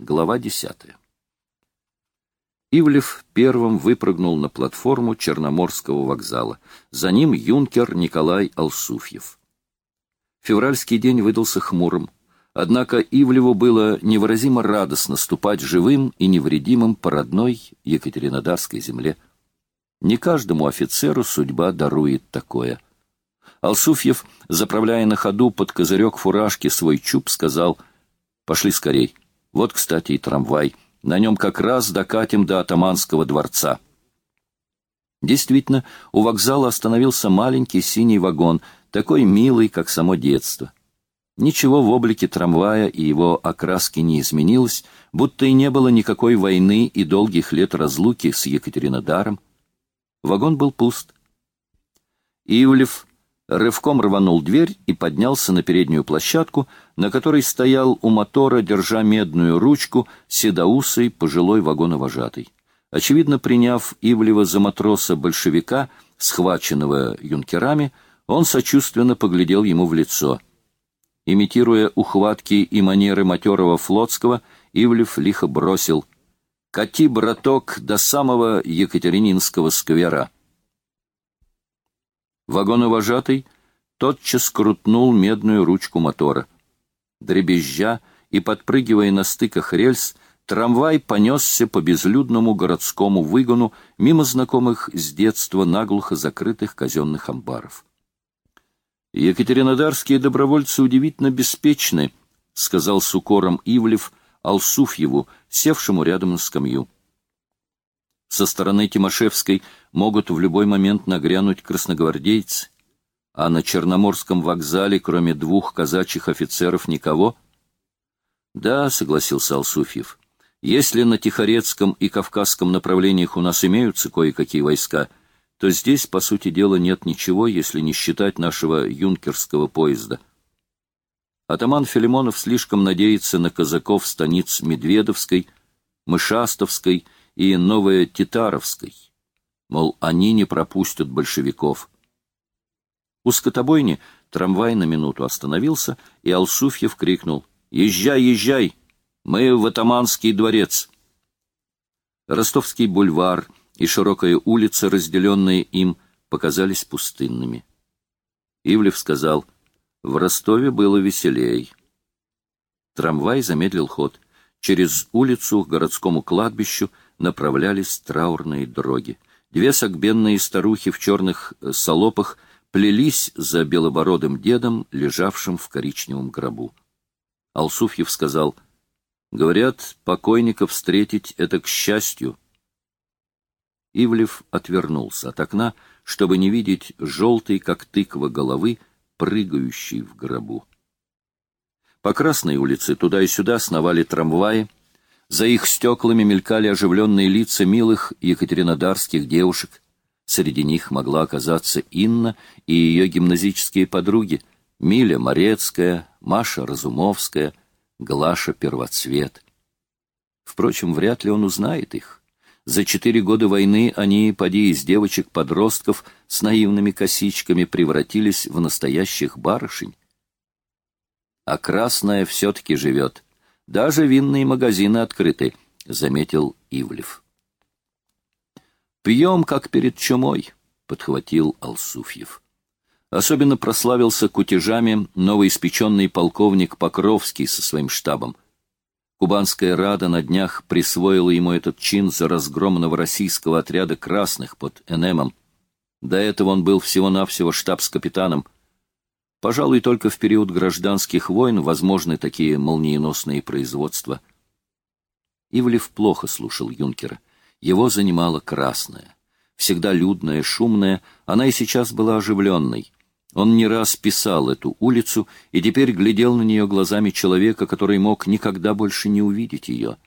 Глава десятая. Ивлев первым выпрыгнул на платформу Черноморского вокзала. За ним юнкер Николай Алсуфьев. Февральский день выдался хмурым. Однако Ивлеву было невыразимо радостно ступать живым и невредимым по родной Екатеринодарской земле. Не каждому офицеру судьба дарует такое. Алсуфьев, заправляя на ходу под козырек фуражки свой чуб, сказал «Пошли скорей». Вот, кстати, и трамвай. На нем как раз докатим до атаманского дворца. Действительно, у вокзала остановился маленький синий вагон, такой милый, как само детство. Ничего в облике трамвая и его окраски не изменилось, будто и не было никакой войны и долгих лет разлуки с Екатеринодаром. Вагон был пуст. Ивлев рывком рванул дверь и поднялся на переднюю площадку, на которой стоял у мотора, держа медную ручку, седоусый пожилой вагоновожатый. Очевидно, приняв Ивлева за матроса-большевика, схваченного юнкерами, он сочувственно поглядел ему в лицо. Имитируя ухватки и манеры матерого флотского, Ивлев лихо бросил «Кати, браток, до самого Екатерининского сквера». Вагоновожатый тотчас крутнул медную ручку мотора. Дребезжа и подпрыгивая на стыках рельс, трамвай понесся по безлюдному городскому выгону мимо знакомых с детства наглухо закрытых казенных амбаров. «Екатеринодарские добровольцы удивительно беспечны», — сказал с укором Ивлев Алсуфьеву, севшему рядом на скамью. Со стороны Тимошевской могут в любой момент нагрянуть красногвардейцы, а на Черноморском вокзале, кроме двух казачьих офицеров, никого? Да, согласился Алсуфьев. Если на Тихорецком и Кавказском направлениях у нас имеются кое-какие войска, то здесь, по сути дела, нет ничего, если не считать нашего юнкерского поезда. Атаман Филимонов слишком надеется на казаков станиц Медведовской, Мышастовской и Новое-Титаровской. Мол, они не пропустят большевиков. У скотобойни трамвай на минуту остановился, и Алсуфьев крикнул «Езжай, езжай! Мы в Атаманский дворец!» Ростовский бульвар и широкая улица, разделенные им, показались пустынными. Ивлев сказал «В Ростове было веселей». Трамвай замедлил ход. Через улицу к городскому кладбищу направлялись траурные дороги. Две согбенные старухи в черных э, салопах плелись за белобородым дедом, лежавшим в коричневом гробу. Алсуфьев сказал, «Говорят, покойников встретить — это к счастью». Ивлев отвернулся от окна, чтобы не видеть желтой, как тыква головы, прыгающей в гробу. По Красной улице туда и сюда сновали трамваи, за их стеклами мелькали оживленные лица милых екатеринодарских девушек. Среди них могла оказаться Инна и ее гимназические подруги Миля Морецкая, Маша Разумовская, Глаша Первоцвет. Впрочем, вряд ли он узнает их. За четыре года войны они, поди из девочек-подростков с наивными косичками, превратились в настоящих барышень. А красная все-таки живет — даже винные магазины открыты, — заметил Ивлев. «Пьем, как перед чумой», — подхватил Алсуфьев. Особенно прославился кутежами новоиспеченный полковник Покровский со своим штабом. Кубанская Рада на днях присвоила ему этот чин за разгром новороссийского отряда красных под Энемом. До этого он был всего-навсего штабс-капитаном — Пожалуй, только в период гражданских войн возможны такие молниеносные производства. Ивлев плохо слушал юнкера. Его занимала красная. Всегда людная, шумная, она и сейчас была оживленной. Он не раз писал эту улицу и теперь глядел на нее глазами человека, который мог никогда больше не увидеть ее.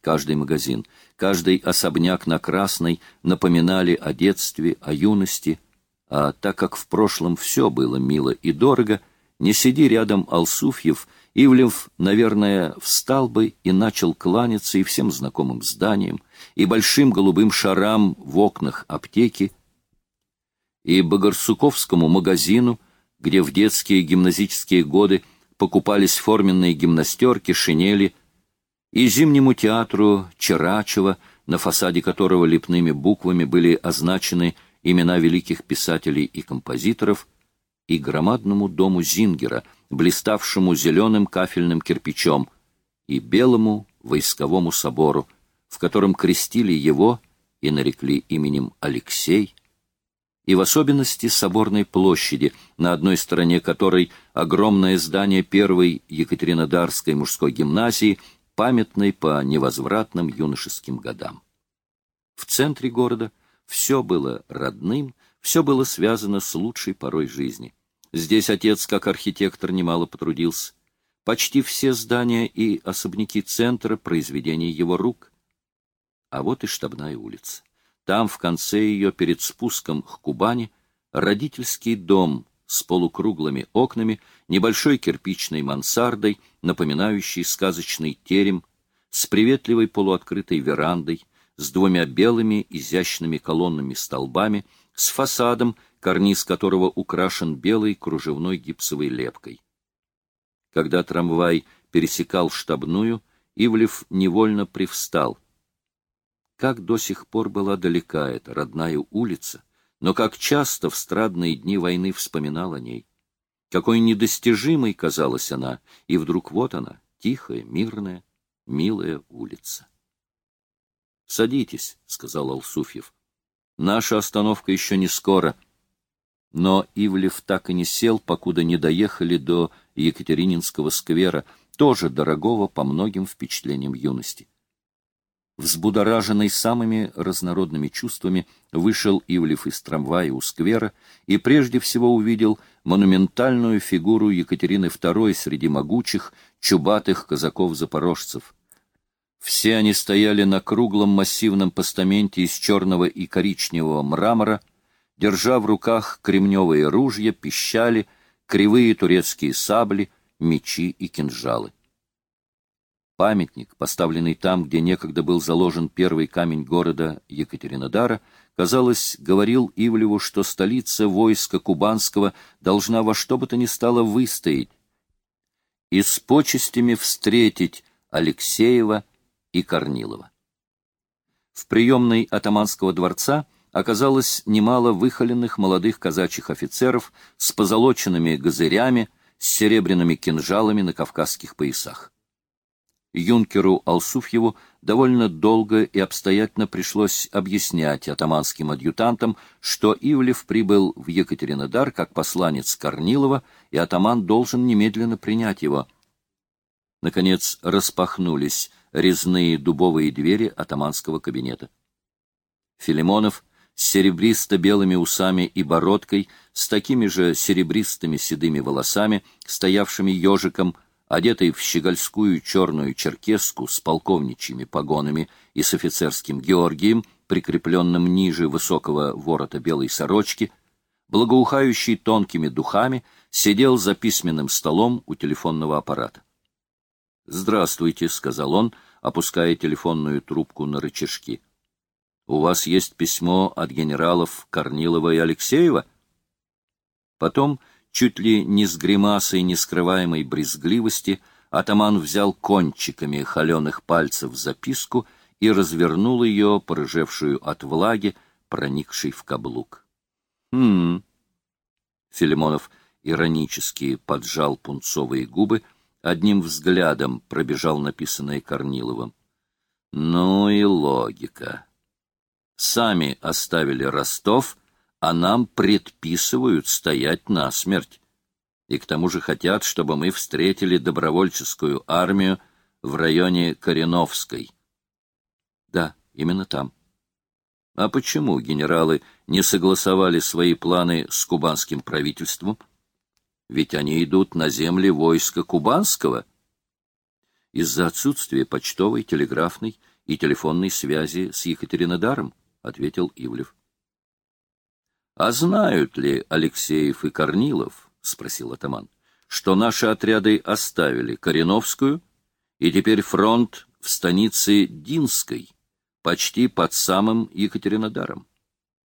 Каждый магазин, каждый особняк на Красной напоминали о детстве, о юности — а так как в прошлом все было мило и дорого, не сиди рядом Алсуфьев, Ивлев, наверное, встал бы и начал кланяться и всем знакомым зданиям, и большим голубым шарам в окнах аптеки, и Богорсуковскому магазину, где в детские гимназические годы покупались форменные гимнастерки, шинели, и Зимнему театру Черачева, на фасаде которого лепными буквами были означены имена великих писателей и композиторов, и громадному дому Зингера, блиставшему зеленым кафельным кирпичом, и белому войсковому собору, в котором крестили его и нарекли именем Алексей, и в особенности Соборной площади, на одной стороне которой огромное здание первой Екатеринодарской мужской гимназии, памятной по невозвратным юношеским годам. В центре города все было родным, все было связано с лучшей порой жизни. Здесь отец, как архитектор, немало потрудился. Почти все здания и особняки центра — произведения его рук. А вот и штабная улица. Там, в конце ее, перед спуском к Кубани, родительский дом с полукруглыми окнами, небольшой кирпичной мансардой, напоминающий сказочный терем, с приветливой полуоткрытой верандой, с двумя белыми изящными колоннами столбами, с фасадом, карниз которого украшен белой кружевной гипсовой лепкой. Когда трамвай пересекал штабную, Ивлев невольно привстал. Как до сих пор была далека эта родная улица, но как часто в страдные дни войны вспоминал о ней. Какой недостижимой казалась она, и вдруг вот она, тихая, мирная, милая улица. «Садитесь», — сказал Алсуфьев. «Наша остановка еще не скоро». Но Ивлев так и не сел, покуда не доехали до Екатерининского сквера, тоже дорогого по многим впечатлениям юности. Взбудораженный самыми разнородными чувствами, вышел Ивлев из трамвая у сквера и прежде всего увидел монументальную фигуру Екатерины II среди могучих, чубатых казаков-запорожцев. Все они стояли на круглом массивном постаменте из черного и коричневого мрамора, держа в руках кремневые ружья, пищали, кривые турецкие сабли, мечи и кинжалы. Памятник, поставленный там, где некогда был заложен первый камень города Екатеринодара, казалось, говорил Ивлеву, что столица войска кубанского должна во что бы то ни стало выстоять и с почестями встретить Алексеева и Корнилова. В приемной атаманского дворца оказалось немало выхоленных молодых казачьих офицеров с позолоченными газырями, с серебряными кинжалами на кавказских поясах. Юнкеру Алсуфьеву довольно долго и обстоятельно пришлось объяснять атаманским адъютантам, что Ивлев прибыл в Екатеринодар как посланец Корнилова, и атаман должен немедленно принять его. Наконец распахнулись резные дубовые двери атаманского кабинета. Филимонов с серебристо-белыми усами и бородкой, с такими же серебристыми седыми волосами, стоявшими ежиком, одетый в щегольскую черную черкеску с полковничьими погонами и с офицерским Георгием, прикрепленным ниже высокого ворота белой сорочки, благоухающий тонкими духами, сидел за письменным столом у телефонного аппарата. «Здравствуйте», — сказал он, опуская телефонную трубку на рычажки. У вас есть письмо от генералов Корнилова и Алексеева? Потом, чуть ли не с гримасой нескрываемой брезгливости, атаман взял кончиками холеных пальцев записку и развернул ее, порыжевшую от влаги, проникшей в каблук. «Хм...» Филимонов иронически поджал пунцовые губы, одним взглядом пробежал написанное Корниловым. «Ну и логика!» Сами оставили Ростов, а нам предписывают стоять насмерть. И к тому же хотят, чтобы мы встретили добровольческую армию в районе Кореновской. Да, именно там. А почему генералы не согласовали свои планы с кубанским правительством? Ведь они идут на земли войска кубанского. Из-за отсутствия почтовой, телеграфной и телефонной связи с Екатеринодаром. — ответил Ивлев. — А знают ли Алексеев и Корнилов, — спросил атаман, — что наши отряды оставили Кореновскую, и теперь фронт в станице Динской, почти под самым Екатеринодаром?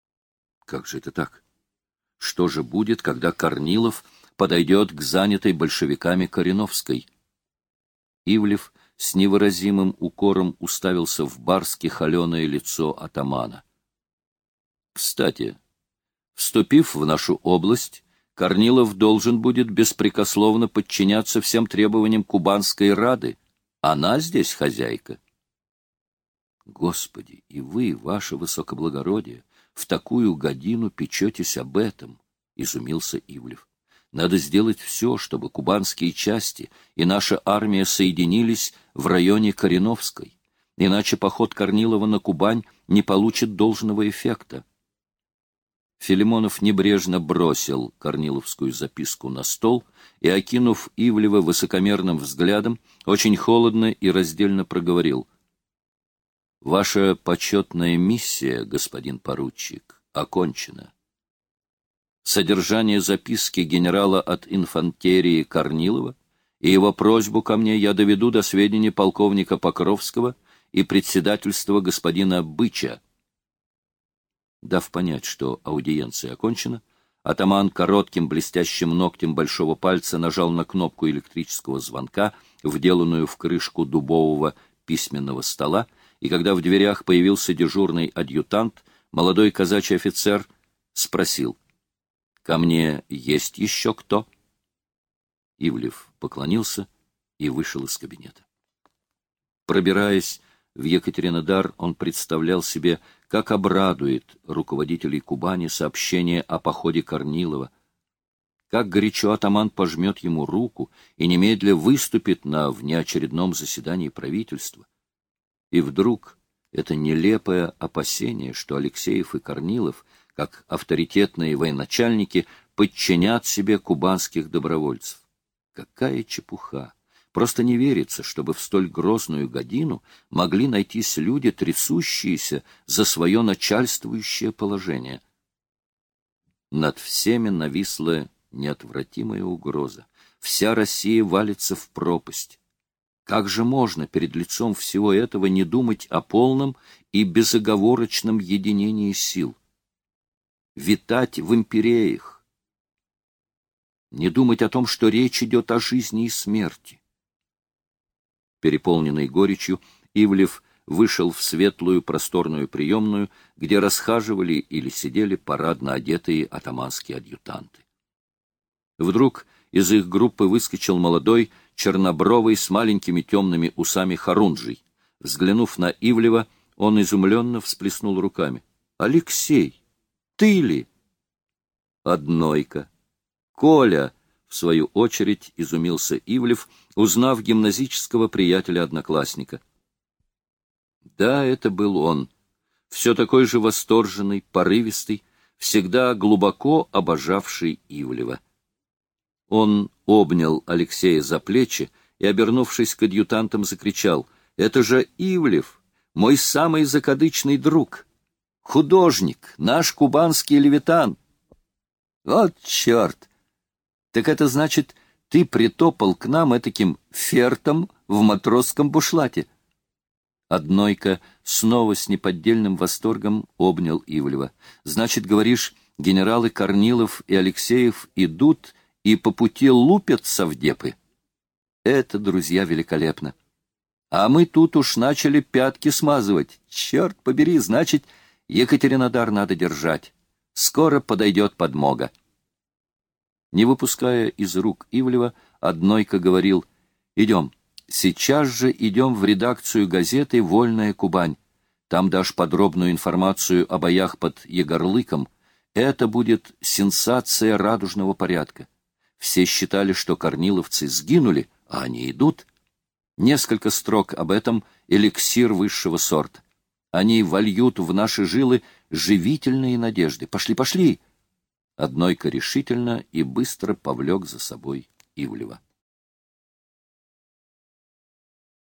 — Как же это так? Что же будет, когда Корнилов подойдет к занятой большевиками Кореновской? Ивлев с невыразимым укором уставился в барски холеное лицо атамана. Кстати, вступив в нашу область, Корнилов должен будет беспрекословно подчиняться всем требованиям Кубанской Рады. Она здесь хозяйка. Господи, и вы, ваше высокоблагородие, в такую годину печетесь об этом, — изумился Ивлев. Надо сделать все, чтобы кубанские части и наша армия соединились в районе Кореновской, иначе поход Корнилова на Кубань не получит должного эффекта. Филимонов небрежно бросил Корниловскую записку на стол и, окинув Ивлева высокомерным взглядом, очень холодно и раздельно проговорил. «Ваша почетная миссия, господин поручик, окончена. Содержание записки генерала от инфантерии Корнилова и его просьбу ко мне я доведу до сведения полковника Покровского и председательства господина Быча, Дав понять, что аудиенция окончена, атаман коротким блестящим ногтем большого пальца нажал на кнопку электрического звонка, вделанную в крышку дубового письменного стола, и когда в дверях появился дежурный адъютант, молодой казачий офицер спросил, «Ко мне есть еще кто?» Ивлев поклонился и вышел из кабинета. Пробираясь в Екатеринодар, он представлял себе, как обрадует руководителей Кубани сообщение о походе Корнилова, как горячо атаман пожмет ему руку и немедля выступит на внеочередном заседании правительства. И вдруг это нелепое опасение, что Алексеев и Корнилов, как авторитетные военачальники, подчинят себе кубанских добровольцев. Какая чепуха! Просто не верится, чтобы в столь грозную годину могли найтись люди, трясущиеся за свое начальствующее положение. Над всеми нависла неотвратимая угроза. Вся Россия валится в пропасть. Как же можно перед лицом всего этого не думать о полном и безоговорочном единении сил? Витать в империях. Не думать о том, что речь идет о жизни и смерти Переполненный горечью, Ивлев вышел в светлую просторную приемную, где расхаживали или сидели парадно одетые атаманские адъютанты. Вдруг из их группы выскочил молодой, чернобровый, с маленькими темными усами Харунжий. Взглянув на Ивлева, он изумленно всплеснул руками. — Алексей, ты ли? — Однойка. — Коля! В свою очередь изумился Ивлев, узнав гимназического приятеля-одноклассника. Да, это был он. Все такой же восторженный, порывистый, всегда глубоко обожавший Ивлева. Он обнял Алексея за плечи и, обернувшись к адъютантам, закричал, «Это же Ивлев, мой самый закадычный друг, художник, наш кубанский левитан!» «Вот черт! Так это значит, ты притопал к нам этаким фертом в матросском бушлате. Однойка снова с неподдельным восторгом обнял Ивлева. Значит, говоришь, генералы Корнилов и Алексеев идут и по пути лупят совдепы? Это, друзья, великолепно. А мы тут уж начали пятки смазывать. Черт побери, значит, Екатеринодар надо держать. Скоро подойдет подмога. Не выпуская из рук Ивлева, Однойко говорил, «Идем, сейчас же идем в редакцию газеты «Вольная Кубань». Там дашь подробную информацию о боях под Егорлыком. Это будет сенсация радужного порядка. Все считали, что корниловцы сгинули, а они идут. Несколько строк об этом — эликсир высшего сорта. Они вольют в наши жилы живительные надежды. Пошли, пошли! Однойка решительно и быстро повлек за собой Ивлева.